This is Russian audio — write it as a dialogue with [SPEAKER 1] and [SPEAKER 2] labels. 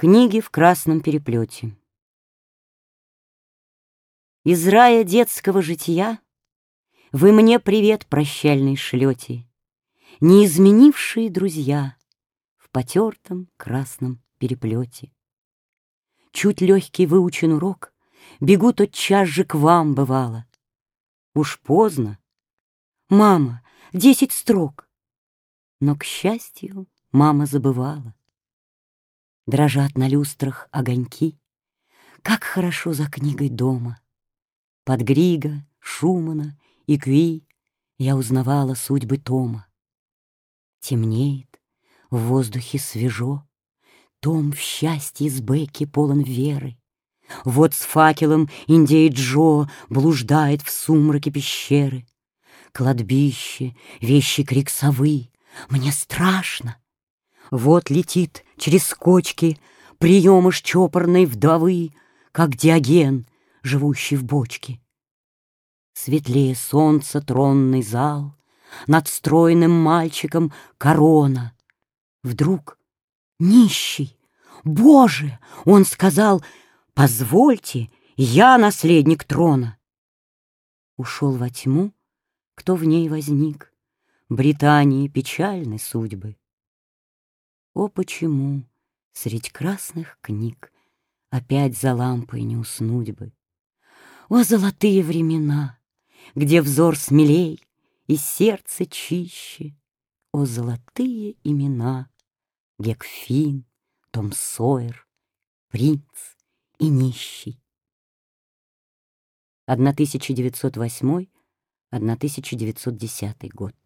[SPEAKER 1] Книги в красном переплете. Из рая детского жития Вы мне привет прощальный шлете, Не изменившие друзья В потертом красном переплете. Чуть легкий выучен урок, Бегу тотчас же к вам, бывало. Уж поздно. Мама, десять строк. Но, к счастью, мама забывала. Дрожат на люстрах огоньки. Как хорошо за книгой дома. Под Грига, Шумана и Кви Я узнавала судьбы Тома. Темнеет, в воздухе свежо, Том в счастье с Бекки полон веры. Вот с факелом индей Джо Блуждает в сумраке пещеры. Кладбище, вещи крик совы, Мне страшно, вот летит через кочки Приемыш чопорной вдовы, Как Диоген, живущий в бочке. Светлее солнца тронный зал, Над стройным мальчиком корона. Вдруг нищий, Боже, он сказал, Позвольте, я наследник трона. Ушел во тьму, кто в ней возник, Британии печальны судьбы. О, почему средь красных книг Опять за лампой не уснуть бы? О, золотые времена, Где взор смелей и сердце чище! О, золотые имена! Гекфин, Том Сойер, принц и нищий. 1908-1910 год.